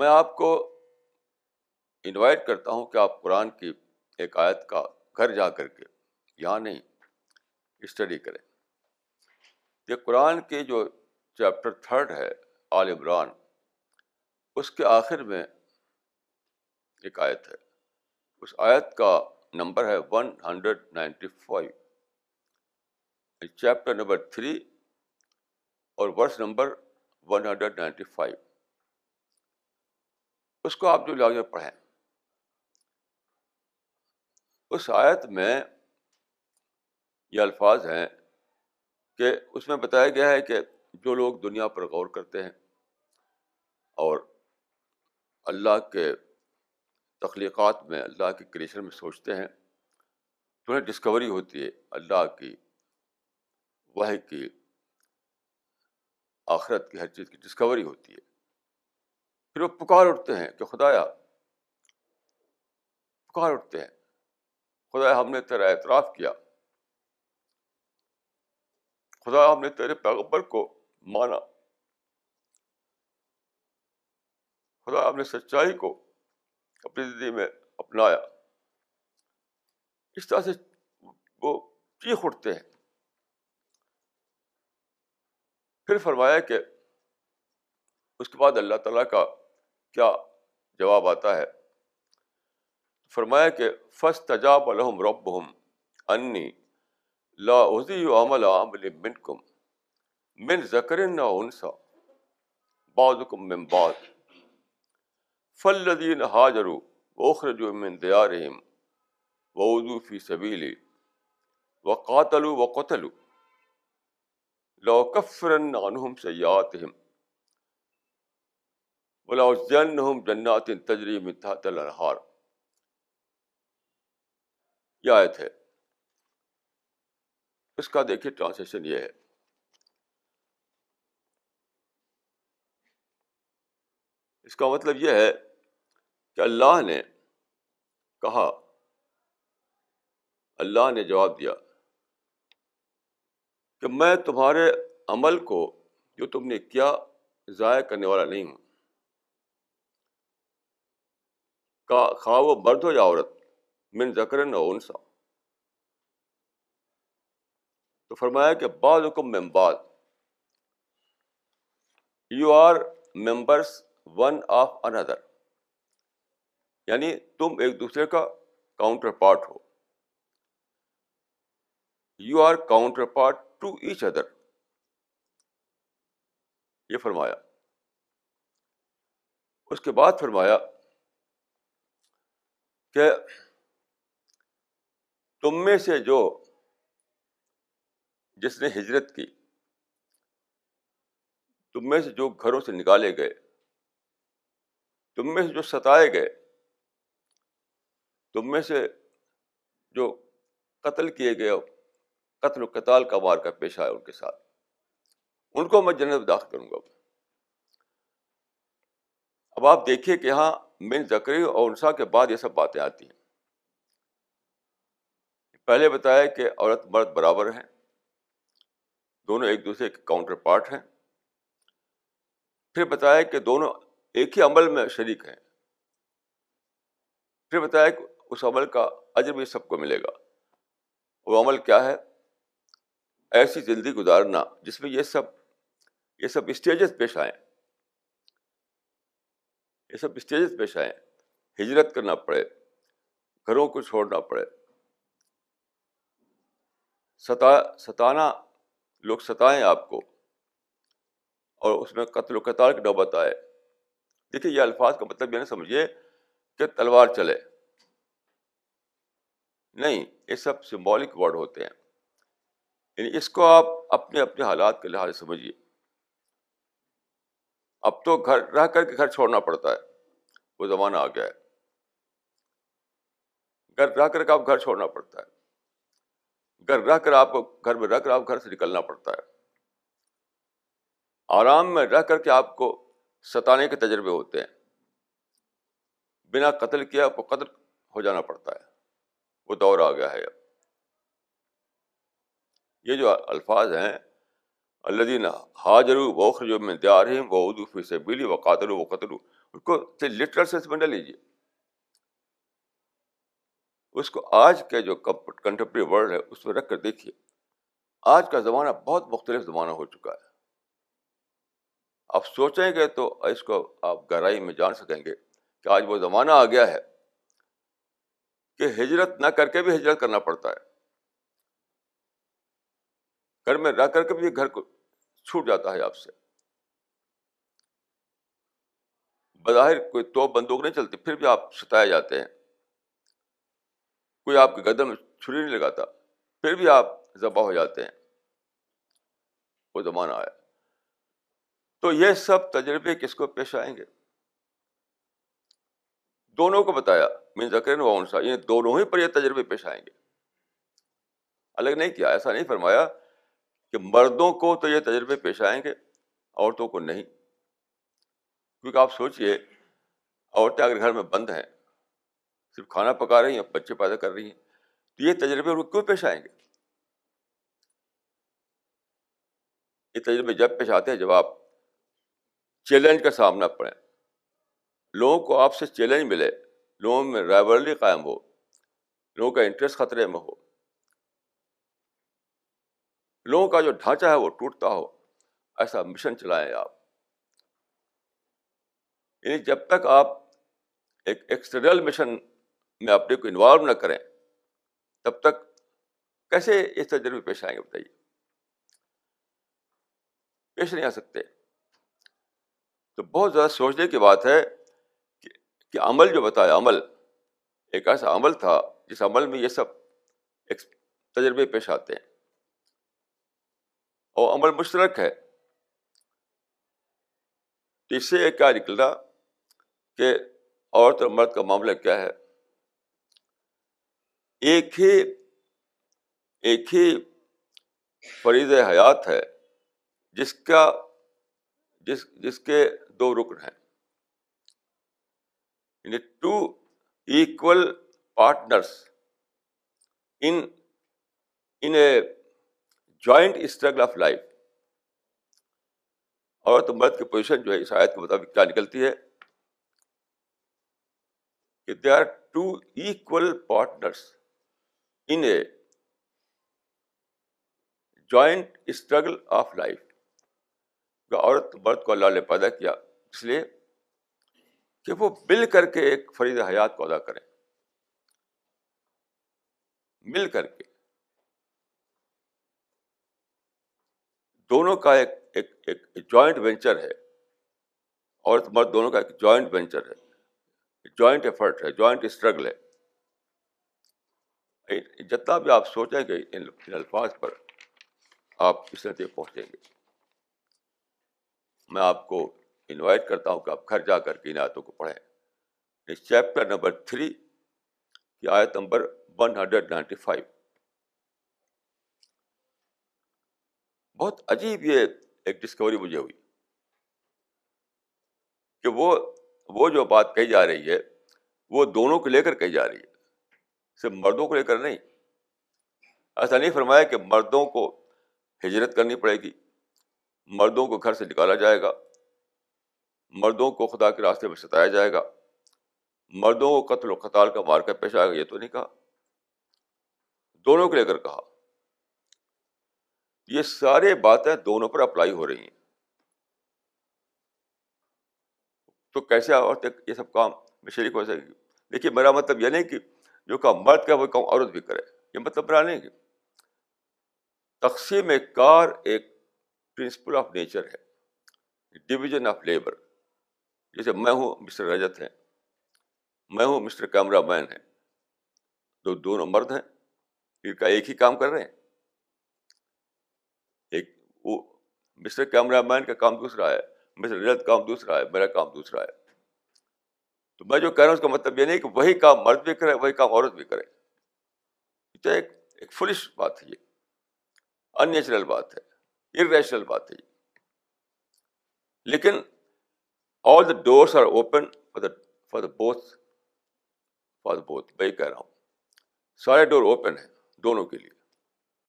میں آپ کو انوائٹ کرتا ہوں کہ آپ قرآن کی ایک آیت کا گھر جا کر کے یہاں نہیں اسٹڈی کریں۔ یہ قرآن کے جو چیپٹر تھرڈ ہے عال عمران، اس کے آخر میں ایک آیت ہے۔ اس آیت کا نمبر ہے one hundred ninety five chapter number three اور verse number one hundred ninety five اس کو آپ جو لاگ پڑھیں۔ اس آیت میں یہ الفاظ ہیں کہ اس میں بتایا گیا ہے کہ جو لوگ دنیا پر غور کرتے ہیں اور اللہ کے تخلیقات میں، اللہ کے کریشن میں سوچتے ہیں تو انہیں ڈسکوری ہوتی ہے، اللہ کی وہ کی، آخرت کی ہر چیز کی ڈسکوری ہوتی ہے۔ پھر وہ پکار اٹھتے ہیں کہ خدایا، پکار اٹھتے ہیں۔ خدا ہم نے تیرا اعتراف کیا۔ خدا ہم نے تیرے پیغبر کو مانا۔ خدا ہم نے سچائی کو اپنی زندگی میں اپنایا۔ اس طرح سے وہ چیخ اٹھتے ہیں۔ پھر فرمایا کہ اس کے بعد اللہ تعالیٰ کا کیا جواب آتا ہے؟ فرمایا کہ فس تجاب الحم رب ہم انی لا عزی عمل عمل من کم من ذکر نہ انسا بعض کم من بعض فلدین حاجرو اوخرجو من دیارہم وعدو فی سبیلی و قاتل و قتل لو کفرن عنہم سیاتہم ولا جنہم جنات تجری من تحت الانہار یہ آیت ہے۔ اس کا دیکھیے ٹرانسلیشن یہ ہے۔ اس کا مطلب یہ ہے کہ اللہ نے کہا، اللہ نے جواب دیا کہ میں تمہارے عمل کو جو تم نے کیا، ضائع کرنے والا نہیں ہوں۔ خواہ وہ مرد ہو یا عورت، من ذکر نہ انسا۔ تو فرمایا کہ بعض حکم ممباد you are members one of another یعنی تم ایک دوسرے کا counterpart who. You are counterpart to each other یہ فرمایا۔ اس کے بعد فرمایا کہ تم میں سے جو جس نے ہجرت کی، تم میں سے جو گھروں سے نکالے گئے، تم میں سے جو ستائے گئے، تم میں سے جو قتل کیے گئے، قتل و قتال کا وار کا پیش آیا ان کے ساتھ۔ ان کو میں جنت داخل کروں گا۔ اب آپ دیکھیے کہ یہاں مین زکری اور انسا کے بعد یہ سب باتیں آتی ہیں۔ پہلے بتایا کہ عورت مرد برابر ہیں۔ دونوں ایک دوسرے کے کاؤنٹر پارٹ ہیں۔ پھر بتایا کہ دونوں ایک ہی عمل میں شریک ہیں۔ پھر بتایا کہ اس عمل کا عجر بھی سب کو ملے گا۔ وہ عمل کیا ہے؟ ایسی زندگی گزارنا جس میں یہ سب یہ سب اسٹیجز پیش آئیں۔ یہ سب اسٹیجز پیش آئیں ہجرت کرنا پڑے، گھروں کو چھوڑنا پڑے۔ ستا، ستانا، لوگ ستائیں آپ کو اور اس میں قتل و قطار کی نوبت آئے۔ دیکھیے، یہ الفاظ کا مطلب یہ نہ سمجھیے کہ تلوار چلے۔ نہیں، یہ سب سمبولک ورڈ ہوتے ہیں۔ یعنی اس کو آپ اپنے اپنے حالات کے لحاظ سے سمجھیے۔ اب تو گھر رہ کر کے گھر چھوڑنا پڑتا ہے۔ وہ زمانہ آ گیا ہے۔ گھر رہ کر کے آپ گھر چھوڑنا پڑتا ہے۔ گھر رہ کر آپ کو گھر میں رہ کر آپ گھر سے نکلنا پڑتا ہے۔ آرام میں رہ کر کے آپ کو ستانے کے تجربے ہوتے ہیں۔ بنا قتل کیا آپ کو قتل ہو جانا پڑتا ہے۔ وہ دور آ گیا ہے۔ اب یہ جو الفاظ ہیں الدین حاضر وخر میں دیار وہ اردو فی سے بلی و قاتل و قتل اس کو لٹرل سینس میں نہ لیجیے اس کو آج کے جو کنٹمپری ورلڈ ہے، اس میں رکھ کر دیکھیے۔ آج کا زمانہ بہت مختلف زمانہ ہو چکا ہے۔ آپ سوچیں گے تو اس کو آپ گہرائی میں جان سکیں گے کہ آج وہ زمانہ آ گیا ہے کہ ہجرت نہ کر کے بھی ہجرت کرنا پڑتا ہے۔ گھر میں رہ کر کے بھی گھر کو چھوٹ جاتا ہے آپ سے۔ بظاہر کوئی تو بندوق نہیں چلتی، پھر بھی آپ ستائے جاتے ہیں۔ کوئی آپ کے گدر میں چھری نہیں لگاتا، پھر بھی آپ ذبح ہو جاتے ہیں۔ وہ زمانہ آیا۔ تو یہ سب تجربے کس کو پیش آئیں گے؟ دونوں کو بتایا مین ذکر و یہ یعنی دونوں ہی پر یہ تجربے پیش آئیں گے۔ الگ نہیں کیا، ایسا نہیں فرمایا۔ کہ مردوں کو تو یہ تجربے پیش آئیں گے، عورتوں کو نہیں۔ کیونکہ آپ سوچیے عورتیں اگر گھر میں بند ہیں، صرف کھانا پکا رہی ہیں، بچے پیدا کر رہی ہیں، تو یہ تجربے ان کو کیوں پیش آئیں گے؟ یہ تجربے جب پیش آتے ہیں جب آپ چیلنج کا سامنا پڑیں لوگوں کو آپ سے چیلنج ملے، لوگوں میں رائبرلی قائم ہو، لوگوں کا انٹرسٹ خطرے میں ہو۔ لوگوں کا جو ڈھانچہ ہے وہ ٹوٹتا ہو، ایسا مشن چلائیں آپ۔ یعنی جب تک آپ ایک ایکسٹرنل مشن میں اپنے کو انوالو نہ کریں، تب تک کیسے یہ تجربے پیش آئیں گے بتائیے؟ پیش نہیں آ سکتے۔ تو بہت زیادہ سوچنے کی بات ہے کہ عمل جو بتایا، عمل ایک ایسا عمل تھا جس عمل میں یہ سب تجربے پیش آتے ہیں۔ اور عمل مشترک ہے۔ تو اس سے کیا نکلا کہ عورت اور مرد کا معاملہ کیا ہے؟ ایک ہی ایک ہی فریض حیات ہے جس کا، جس جس کے دو رکن ہیں۔ یعنی two equal partners in in a joint struggle of life اور تو مرد کی پوزیشن جو ہے اس آیت کے مطابق کیا نکلتی ہے؟ کہ they are two equal partners in a joint struggle of life عورت مرد کو اللہ نے پیدا کیا، اس لیے کہ وہ مل کر کے ایک فرید حیات کو ادا کریں۔ مل کر کے۔ دونوں کا ایک ایک ایک جوائنٹ وینچر ہے۔ عورت مرد دونوں کا ایک جوائنٹ وینچر ہے۔ جوائنٹ ایفرٹ ہے جوائنٹ اسٹرگل ہے۔ جتنا بھی آپ سوچیں گے ان الفاظ پر آپ اس نتیجے پہنچیں گے۔ میں آپ کو انوائٹ کرتا ہوں کہ آپ گھر جا کر کے ان آیتوں کو پڑھیں۔ اس چیپٹر نمبر تھری کی آیت number one hundred ninety five بہت عجیب یہ ایک ڈسکوری مجھے ہوئی کہ وہ وہ جو بات کہی جا رہی ہے، وہ دونوں کو لے کر کہی جا رہی ہے، صرف مردوں کو لے کر نہیں۔ ایسا نہیں فرمایا کہ مردوں کو ہجرت کرنی پڑے گی، مردوں کو گھر سے نکالا جائے گا، مردوں کو خدا کے راستے میں ستایا جائے گا، مردوں کو قتل و قتال کا مار کر پیش آئے گا، یہ تو نہیں کہا۔ دونوں کو لے کر کہا۔ یہ سارے باتیں دونوں پر اپلائی ہو رہی ہیں۔ تو کیسے عورتیں یہ سب کام میں شریک ہو سکے گی؟ دیکھیے، میرا مطلب یہ نہیں کہ جو کام مرد کا وہ کام عورت بھی کرے۔ یہ مطلب برا نہیں کہ تقسیم کار ایک پرنسپل آف نیچر ہے ڈویژن آف لیبر جیسے میں ہوں مسٹر رجت ہیں۔ میں ہوں مسٹر کیمرہ مین ہے تو دونوں مرد ہیں، پھر کا ایک ہی کام کر رہے ہیں ایک وہ مسٹر کیمرہ مین کا کام دوسرا ہے، مسٹر رجت کام دوسرا ہے، میرا کام دوسرا ہے۔ تو میں جو کہہ رہا ہوں اس کا مطلب یہ نہیں کہ وہی کام مرد بھی کرے، وہی کام عورت بھی کرے۔ تو ایک ایک فلش بات ہے یہ۔ ان نیچرل بات ہے۔ ارریشنل بات ہے یہ۔ لیکن all the doors are open for the for the both for the both میں کہہ رہا ہوں۔ سارے ڈور اوپن ہیں دونوں کے لیے۔